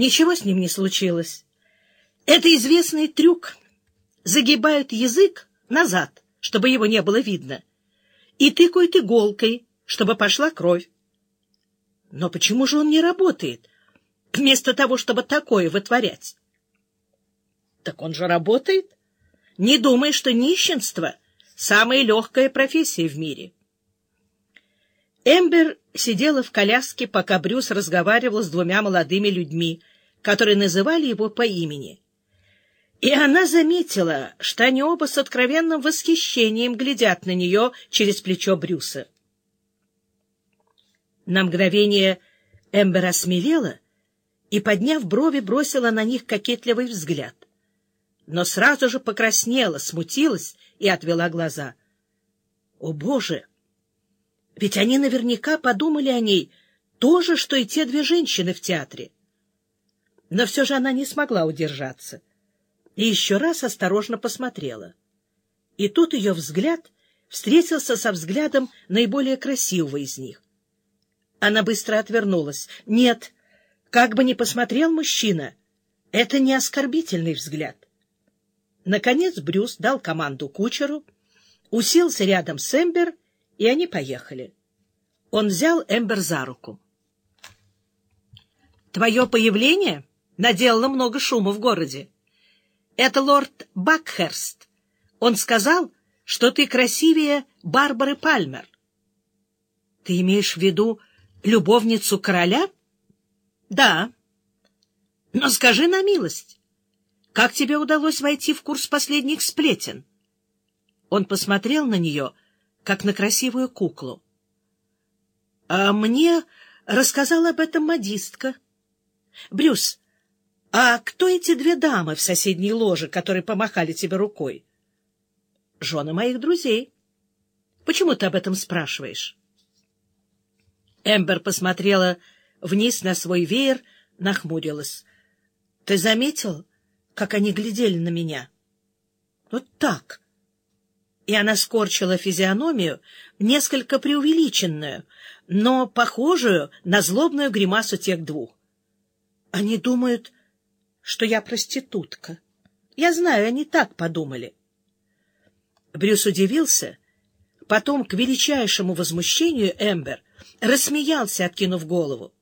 Ничего с ним не случилось. Это известный трюк. Загибают язык назад, чтобы его не было видно, и тыкают иголкой, чтобы пошла кровь. Но почему же он не работает, вместо того, чтобы такое вытворять? Так он же работает. Не думай, что нищенство — самая легкая профессия в мире. Эмбер сидела в коляске, пока Брюс разговаривал с двумя молодыми людьми, которые называли его по имени. И она заметила, что они оба с откровенным восхищением глядят на нее через плечо Брюса. На мгновение Эмбер осмелела и, подняв брови, бросила на них кокетливый взгляд. Но сразу же покраснела, смутилась и отвела глаза. «О, Боже!» Ведь они наверняка подумали о ней то же, что и те две женщины в театре. Но все же она не смогла удержаться и еще раз осторожно посмотрела. И тут ее взгляд встретился со взглядом наиболее красивого из них. Она быстро отвернулась. Нет, как бы ни посмотрел мужчина, это не оскорбительный взгляд. Наконец Брюс дал команду кучеру, уселся рядом с Эмбер и они поехали. Он взял Эмбер за руку. — Твое появление наделало много шума в городе. Это лорд Бакхерст. Он сказал, что ты красивее Барбары Пальмер. — Ты имеешь в виду любовницу короля? — Да. — Но скажи на милость, как тебе удалось войти в курс последних сплетен? Он посмотрел на нее — как на красивую куклу. А мне рассказала об этом модистка. Брюс, а кто эти две дамы в соседней ложе, которые помахали тебе рукой? Жены моих друзей. Почему ты об этом спрашиваешь? Эмбер посмотрела вниз на свой веер, нахмурилась. — Ты заметил, как они глядели на меня? — Вот так, и она скорчила физиономию, несколько преувеличенную, но похожую на злобную гримасу тех двух. Они думают, что я проститутка. Я знаю, они так подумали. Брюс удивился, потом, к величайшему возмущению Эмбер, рассмеялся, откинув голову.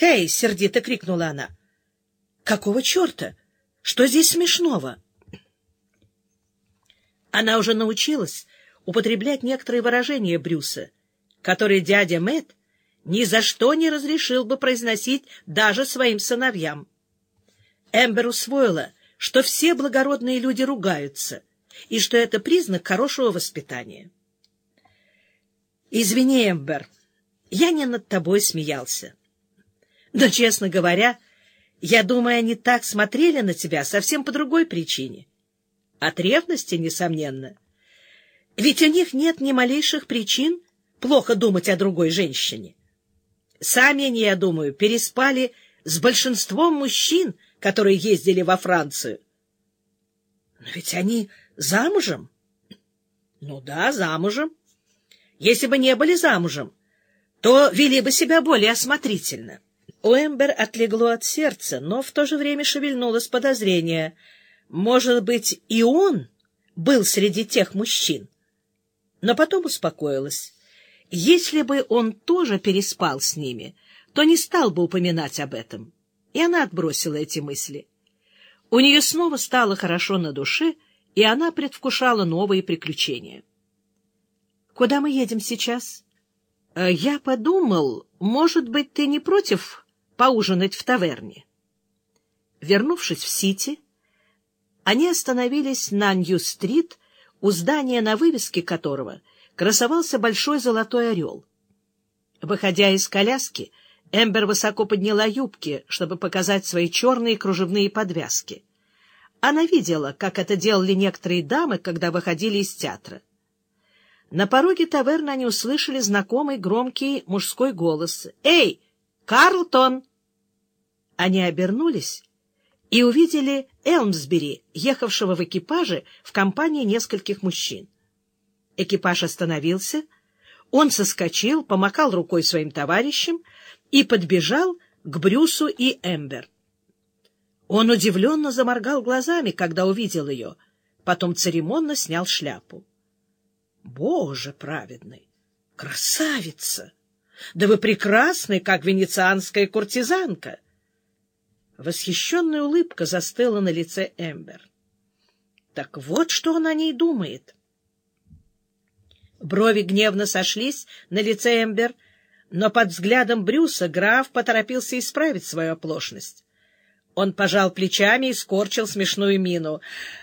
«Эй!» — сердито крикнула она. «Какого черта? Что здесь смешного?» Она уже научилась употреблять некоторые выражения Брюса, которые дядя Мэтт ни за что не разрешил бы произносить даже своим сыновьям. Эмбер усвоила, что все благородные люди ругаются, и что это признак хорошего воспитания. «Извини, Эмбер, я не над тобой смеялся. Но, честно говоря, я думаю, они так смотрели на тебя совсем по другой причине. От ревности, несомненно. Ведь у них нет ни малейших причин плохо думать о другой женщине. Сами они, я думаю, переспали с большинством мужчин, которые ездили во Францию. Но ведь они замужем. Ну да, замужем. Если бы не были замужем, то вели бы себя более осмотрительно. У Эмбер отлегло от сердца, но в то же время шевельнулось подозрение — может быть, и он был среди тех мужчин? Но потом успокоилась. Если бы он тоже переспал с ними, то не стал бы упоминать об этом. И она отбросила эти мысли. У нее снова стало хорошо на душе, и она предвкушала новые приключения. — Куда мы едем сейчас? «Э, — Я подумал, может быть, ты не против поужинать в таверне? Вернувшись в Сити, они остановились на Нью-стрит, у здания, на вывеске которого красовался большой золотой орел. Выходя из коляски, Эмбер высоко подняла юбки, чтобы показать свои черные кружевные подвязки. Она видела, как это делали некоторые дамы, когда выходили из театра. На пороге таверны они услышали знакомый громкий мужской голос. «Эй, Карлтон!» Они обернулись и увидели Элмсбери, ехавшего в экипаже в компании нескольких мужчин. Экипаж остановился, он соскочил, помахал рукой своим товарищам и подбежал к Брюсу и Эмбер. Он удивленно заморгал глазами, когда увидел ее, потом церемонно снял шляпу. — Боже праведный! Красавица! Да вы прекрасны, как венецианская куртизанка! Восхищенная улыбка застыла на лице Эмбер. Так вот, что он о ней думает. Брови гневно сошлись на лице Эмбер, но под взглядом Брюса граф поторопился исправить свою оплошность. Он пожал плечами и скорчил смешную мину.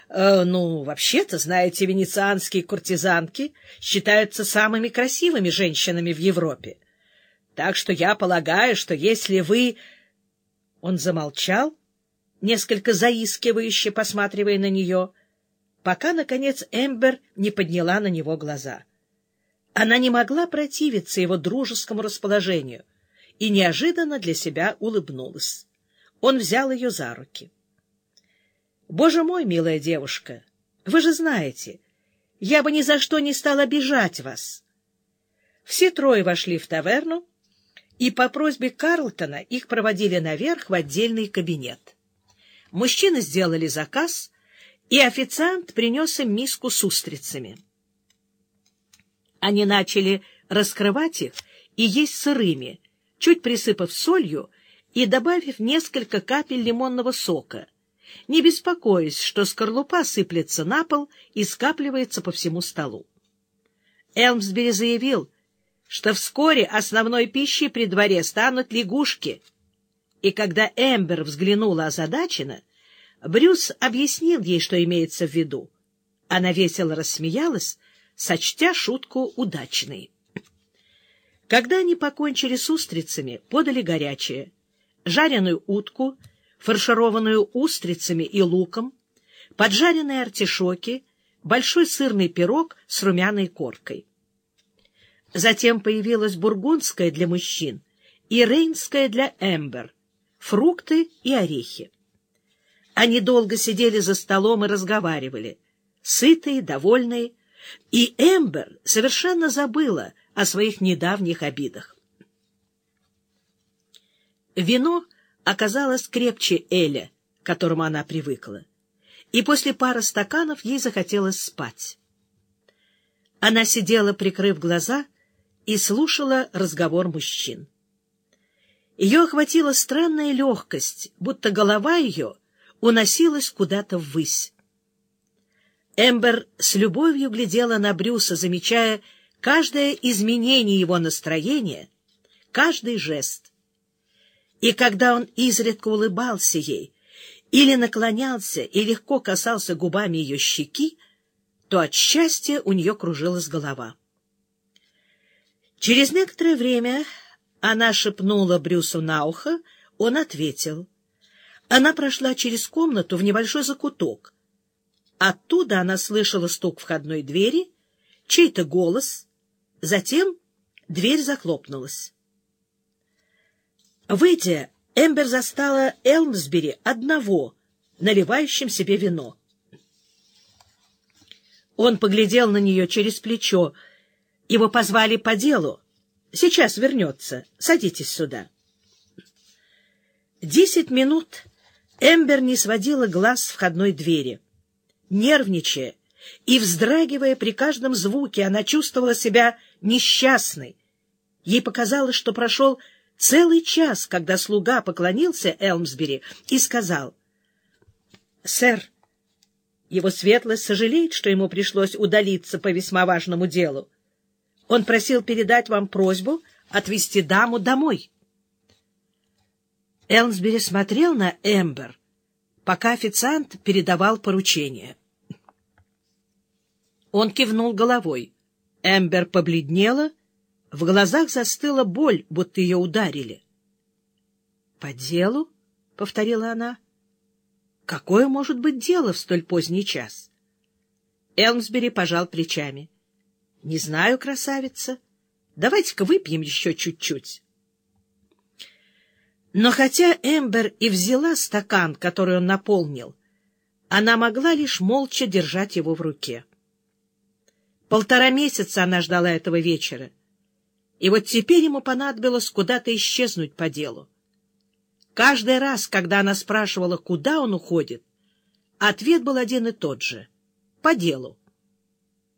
«Э, «Ну, вообще-то, знаете, венецианские куртизанки считаются самыми красивыми женщинами в Европе. Так что я полагаю, что если вы...» Он замолчал, несколько заискивающе посматривая на нее, пока, наконец, Эмбер не подняла на него глаза. Она не могла противиться его дружескому расположению и неожиданно для себя улыбнулась. Он взял ее за руки. — Боже мой, милая девушка, вы же знаете, я бы ни за что не стал обижать вас. Все трое вошли в таверну, и по просьбе Карлтона их проводили наверх в отдельный кабинет. Мужчины сделали заказ, и официант принес им миску с устрицами. Они начали раскрывать их и есть сырыми, чуть присыпав солью и добавив несколько капель лимонного сока, не беспокоясь, что скорлупа сыплется на пол и скапливается по всему столу. Элмсбери заявил, что вскоре основной пищей при дворе станут лягушки. И когда Эмбер взглянула озадаченно, Брюс объяснил ей, что имеется в виду. Она весело рассмеялась, сочтя шутку удачной. Когда они покончили с устрицами, подали горячее. Жареную утку, фаршированную устрицами и луком, поджаренные артишоки, большой сырный пирог с румяной коркой. Затем появилась бургундская для мужчин и рейнская для эмбер, фрукты и орехи. Они долго сидели за столом и разговаривали, сытые, довольные, и Эмбер совершенно забыла о своих недавних обидах. Вино оказалось крепче Эля, к которому она привыкла, и после пары стаканов ей захотелось спать. Она сидела, прикрыв глаза, и слушала разговор мужчин. Ее охватила странная легкость, будто голова ее уносилась куда-то ввысь. Эмбер с любовью глядела на Брюса, замечая каждое изменение его настроения, каждый жест. И когда он изредка улыбался ей, или наклонялся и легко касался губами ее щеки, то от счастья у нее кружилась голова. Через некоторое время она шепнула Брюсу на ухо, он ответил. Она прошла через комнату в небольшой закуток. Оттуда она слышала стук входной двери, чей-то голос, затем дверь захлопнулась. Выйдя, Эмбер застала Элмсбери одного, наливающим себе вино. Он поглядел на нее через плечо, его позвали по делу. Сейчас вернется. Садитесь сюда. Десять минут Эмбер не сводила глаз с входной двери. Нервничая и вздрагивая при каждом звуке, она чувствовала себя несчастной. Ей показалось, что прошел целый час, когда слуга поклонился Элмсбери и сказал, «Сэр, его светлость сожалеет, что ему пришлось удалиться по весьма важному делу. Он просил передать вам просьбу отвезти даму домой. Элмсбери смотрел на Эмбер, пока официант передавал поручение. Он кивнул головой. Эмбер побледнела, в глазах застыла боль, будто ее ударили. — По делу? — повторила она. — Какое может быть дело в столь поздний час? Элмсбери пожал плечами. — не знаю, красавица. Давайте-ка выпьем еще чуть-чуть. Но хотя Эмбер и взяла стакан, который он наполнил, она могла лишь молча держать его в руке. Полтора месяца она ждала этого вечера, и вот теперь ему понадобилось куда-то исчезнуть по делу. Каждый раз, когда она спрашивала, куда он уходит, ответ был один и тот же — по делу.